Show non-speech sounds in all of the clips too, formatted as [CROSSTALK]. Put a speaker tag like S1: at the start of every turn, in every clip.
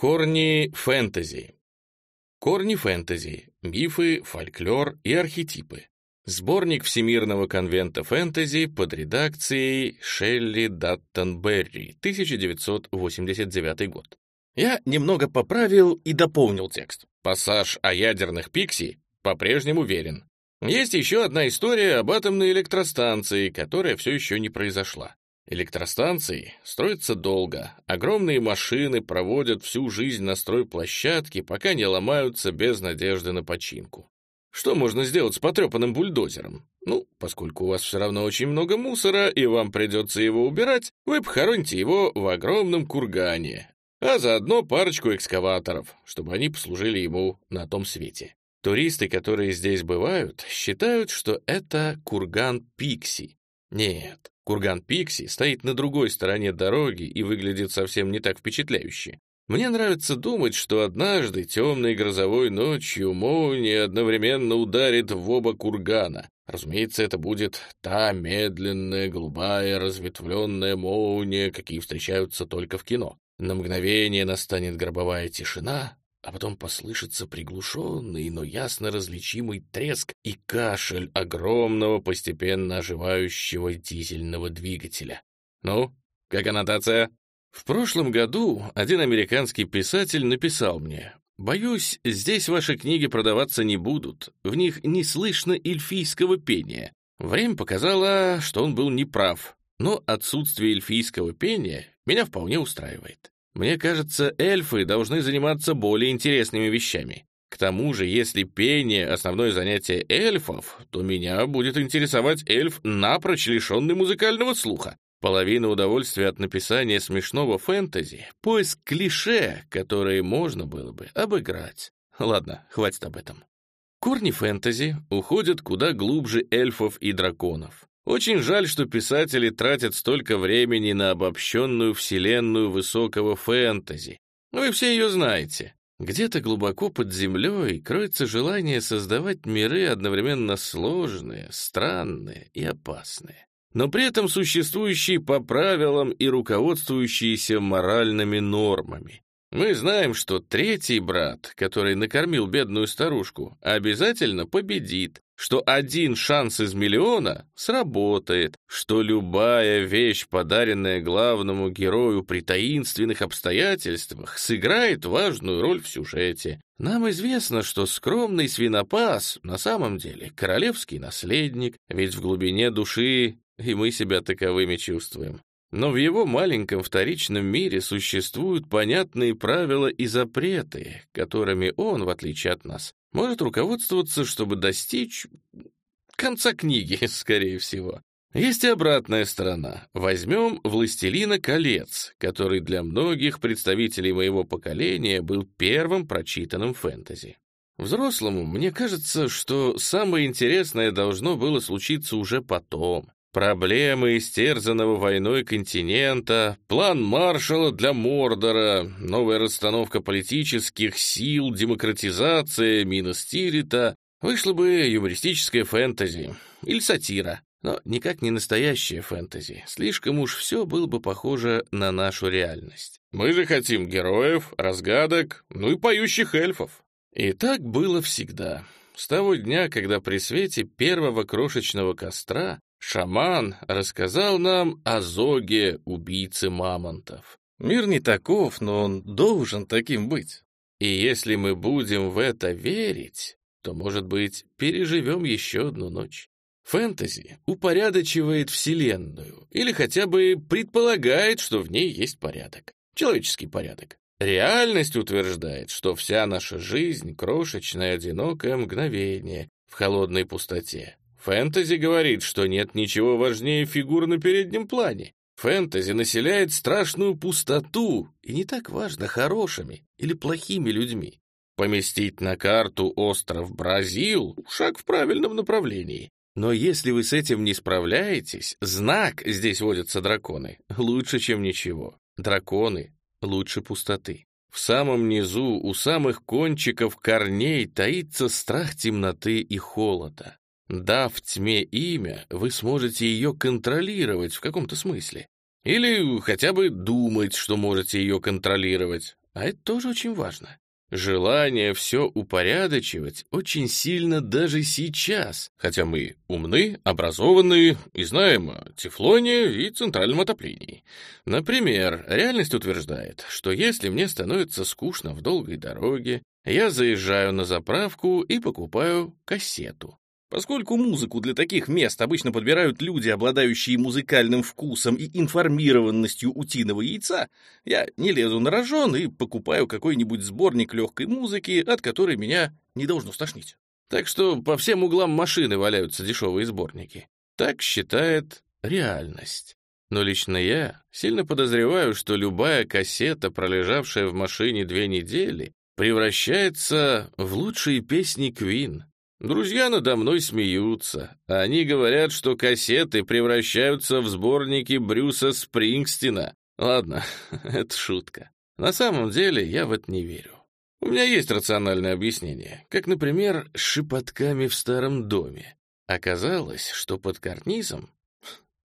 S1: Корни фэнтези. Корни фэнтези, мифы, фольклор и архетипы. Сборник Всемирного конвента фэнтези под редакцией Шелли Даттенберри, 1989 год. Я немного поправил и дополнил текст. Пассаж о ядерных пикси по-прежнему верен. Есть еще одна история об атомной электростанции, которая все еще не произошла. Электростанции строятся долго. Огромные машины проводят всю жизнь на стройплощадке, пока не ломаются без надежды на починку. Что можно сделать с потрепанным бульдозером? Ну, поскольку у вас все равно очень много мусора, и вам придется его убирать, вы похороните его в огромном кургане, а заодно парочку экскаваторов, чтобы они послужили ему на том свете. Туристы, которые здесь бывают, считают, что это курган Пикси. Нет, Курган Пикси стоит на другой стороне дороги и выглядит совсем не так впечатляюще. Мне нравится думать, что однажды темной грозовой ночью молния одновременно ударит в оба кургана. Разумеется, это будет та медленная, голубая, разветвленная молния, какие встречаются только в кино. На мгновение настанет гробовая тишина, а потом послышится приглушенный, но ясно различимый треск и кашель огромного, постепенно оживающего дизельного двигателя. Ну, как аннотация? В прошлом году один американский писатель написал мне, «Боюсь, здесь ваши книги продаваться не будут, в них не слышно эльфийского пения». Время показало, что он был неправ, но отсутствие эльфийского пения меня вполне устраивает. Мне кажется, эльфы должны заниматься более интересными вещами. К тому же, если пение — основное занятие эльфов, то меня будет интересовать эльф, напрочь лишенный музыкального слуха. Половина удовольствия от написания смешного фэнтези — поиск клише, которые можно было бы обыграть. Ладно, хватит об этом. Корни фэнтези уходят куда глубже эльфов и драконов. Очень жаль, что писатели тратят столько времени на обобщенную вселенную высокого фэнтези. Вы все ее знаете. Где-то глубоко под землей кроется желание создавать миры одновременно сложные, странные и опасные, но при этом существующие по правилам и руководствующиеся моральными нормами. Мы знаем, что третий брат, который накормил бедную старушку, обязательно победит, что один шанс из миллиона сработает, что любая вещь, подаренная главному герою при таинственных обстоятельствах, сыграет важную роль в сюжете. Нам известно, что скромный свинопас на самом деле королевский наследник, ведь в глубине души и мы себя таковыми чувствуем. Но в его маленьком вторичном мире существуют понятные правила и запреты, которыми он, в отличие от нас, может руководствоваться, чтобы достичь конца книги, [LAUGHS] скорее всего. Есть и обратная сторона. Возьмем «Властелина колец», который для многих представителей моего поколения был первым прочитанным фэнтези. Взрослому мне кажется, что самое интересное должно было случиться уже потом, Проблемы истерзанного войной континента, план Маршала для Мордора, новая расстановка политических сил, демократизация, мина Стирита. Вышло бы юмористическое фэнтези или сатира, но никак не настоящее фэнтези. Слишком уж все было бы похоже на нашу реальность. Мы же хотим героев, разгадок, ну и поющих эльфов. И так было всегда. С того дня, когда при свете первого крошечного костра Шаман рассказал нам о Зоге, убийце мамонтов. Мир не таков, но он должен таким быть. И если мы будем в это верить, то, может быть, переживем еще одну ночь. Фэнтези упорядочивает Вселенную или хотя бы предполагает, что в ней есть порядок. Человеческий порядок. Реальность утверждает, что вся наша жизнь — крошечное одинокое мгновение в холодной пустоте. Фэнтези говорит, что нет ничего важнее фигур на переднем плане. Фэнтези населяет страшную пустоту, и не так важно, хорошими или плохими людьми. Поместить на карту остров Бразил — шаг в правильном направлении. Но если вы с этим не справляетесь, знак, здесь водятся драконы, лучше, чем ничего. Драконы лучше пустоты. В самом низу, у самых кончиков корней, таится страх темноты и холода. Дав тьме имя, вы сможете ее контролировать в каком-то смысле. Или хотя бы думать, что можете ее контролировать. А это тоже очень важно. Желание все упорядочивать очень сильно даже сейчас, хотя мы умны, образованные и знаем о тефлоне и центральном отоплении. Например, реальность утверждает, что если мне становится скучно в долгой дороге, я заезжаю на заправку и покупаю кассету. Поскольку музыку для таких мест обычно подбирают люди, обладающие музыкальным вкусом и информированностью утиного яйца, я не лезу на рожон и покупаю какой-нибудь сборник легкой музыки, от которой меня не должно стошнить. Так что по всем углам машины валяются дешевые сборники. Так считает реальность. Но лично я сильно подозреваю, что любая кассета, пролежавшая в машине две недели, превращается в лучшие песни Квин — Друзья надо мной смеются. Они говорят, что кассеты превращаются в сборники Брюса Спрингстина. Ладно, [LAUGHS] это шутка. На самом деле я в это не верю. У меня есть рациональное объяснение, как, например, с шепотками в старом доме. Оказалось, что под карнизом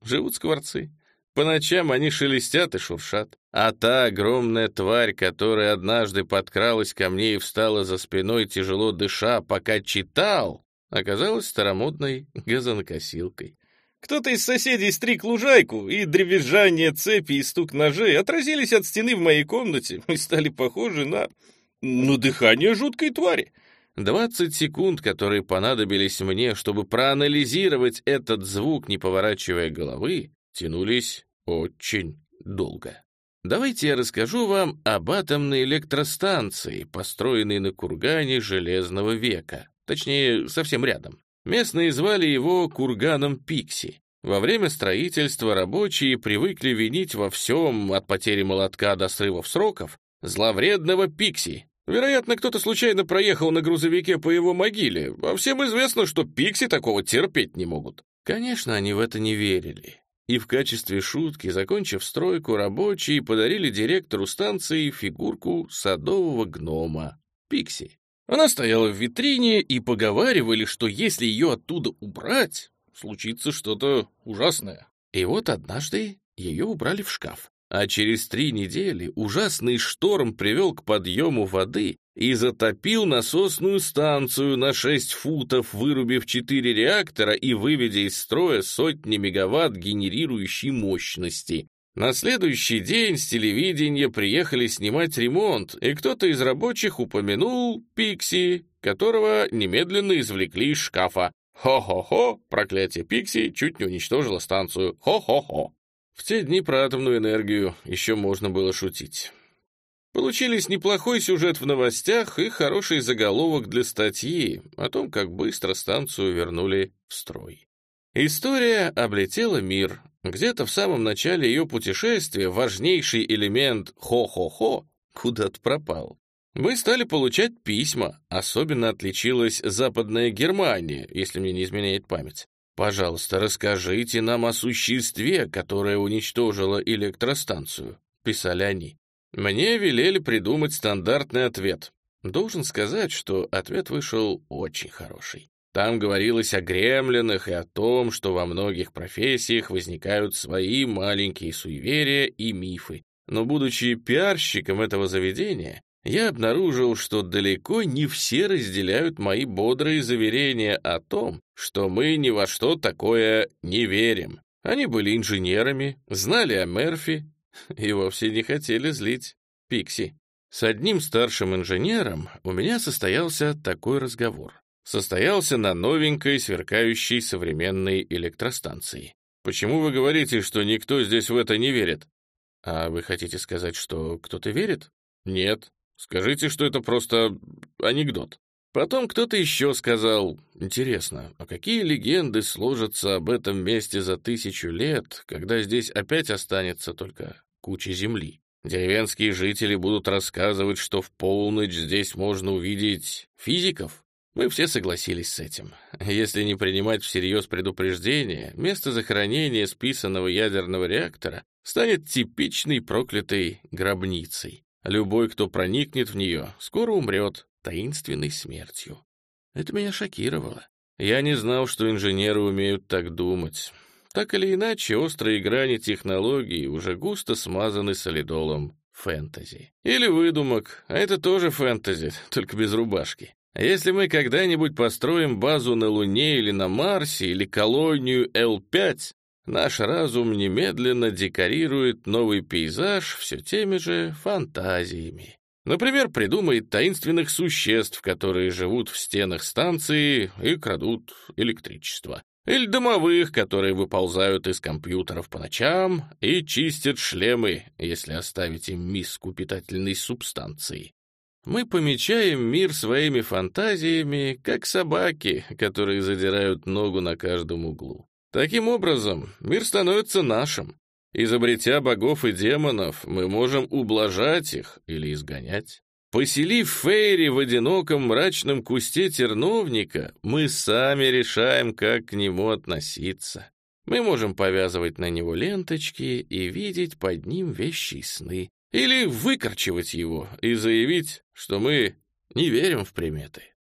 S1: живут скворцы. По ночам они шелестят и шуршат. А та огромная тварь, которая однажды подкралась ко мне и встала за спиной, тяжело дыша, пока читал, оказалась старомодной газонокосилкой. Кто-то из соседей стриг лужайку, и дребезжание цепи и стук ножей отразились от стены в моей комнате [LAUGHS] и стали похожи на... ну, дыхание жуткой твари. Двадцать секунд, которые понадобились мне, чтобы проанализировать этот звук, не поворачивая головы, тянулись очень долго. Давайте я расскажу вам об атомной электростанции, построенной на кургане Железного века, точнее, совсем рядом. Местные звали его курганом Пикси. Во время строительства рабочие привыкли винить во всем, от потери молотка до срывов сроков, зловредного Пикси. Вероятно, кто-то случайно проехал на грузовике по его могиле, а всем известно, что Пикси такого терпеть не могут. Конечно, они в это не верили и в качестве шутки, закончив стройку, рабочие подарили директору станции фигурку садового гнома Пикси. Она стояла в витрине, и поговаривали, что если ее оттуда убрать, случится что-то ужасное. И вот однажды ее убрали в шкаф. А через три недели ужасный шторм привел к подъему воды и затопил насосную станцию на 6 футов, вырубив 4 реактора и выведя из строя сотни мегаватт генерирующей мощности. На следующий день с телевидения приехали снимать ремонт, и кто-то из рабочих упомянул Пикси, которого немедленно извлекли из шкафа. Хо-хо-хо, проклятие Пикси чуть не уничтожило станцию. Хо-хо-хо. В те дни про атомную энергию еще можно было шутить. Получились неплохой сюжет в новостях и хороший заголовок для статьи о том, как быстро станцию вернули в строй. История облетела мир. Где-то в самом начале ее путешествия важнейший элемент «хо-хо-хо» куда-то пропал. Мы стали получать письма, особенно отличилась Западная Германия, если мне не изменяет память. «Пожалуйста, расскажите нам о существе, которое уничтожило электростанцию», — писали они. Мне велели придумать стандартный ответ. Должен сказать, что ответ вышел очень хороший. Там говорилось о гремлинах и о том, что во многих профессиях возникают свои маленькие суеверия и мифы. Но будучи пиарщиком этого заведения, я обнаружил, что далеко не все разделяют мои бодрые заверения о том, что мы ни во что такое не верим. Они были инженерами, знали о Мерфи и вовсе не хотели злить Пикси. С одним старшим инженером у меня состоялся такой разговор. Состоялся на новенькой, сверкающей современной электростанции. Почему вы говорите, что никто здесь в это не верит? А вы хотите сказать, что кто-то верит? Нет. Скажите, что это просто анекдот. Потом кто-то еще сказал, интересно, а какие легенды сложатся об этом месте за тысячу лет, когда здесь опять останется только куча земли? Деревенские жители будут рассказывать, что в полночь здесь можно увидеть физиков. Мы все согласились с этим. Если не принимать всерьез предупреждение, место захоронения списанного ядерного реактора станет типичной проклятой гробницей. Любой, кто проникнет в нее, скоро умрет таинственной смертью. Это меня шокировало. Я не знал, что инженеры умеют так думать. Так или иначе, острые грани технологий уже густо смазаны солидолом фэнтези. Или выдумок, а это тоже фэнтези, [LAUGHS] только без рубашки. А если мы когда-нибудь построим базу на Луне или на Марсе, или колонию Л-5, наш разум немедленно декорирует новый пейзаж все теми же фантазиями. Например, придумает таинственных существ, которые живут в стенах станции и крадут электричество. Или домовых, которые выползают из компьютеров по ночам и чистят шлемы, если оставить им миску питательной субстанции. Мы помечаем мир своими фантазиями, как собаки, которые задирают ногу на каждом углу. Таким образом, мир становится нашим. Изобретя богов и демонов, мы можем ублажать их или изгонять. Поселив Фейри в одиноком мрачном кусте терновника, мы сами решаем, как к нему относиться. Мы можем повязывать на него ленточки и видеть под ним вещи и сны. Или выкорчевать его и заявить, что мы не верим в приметы.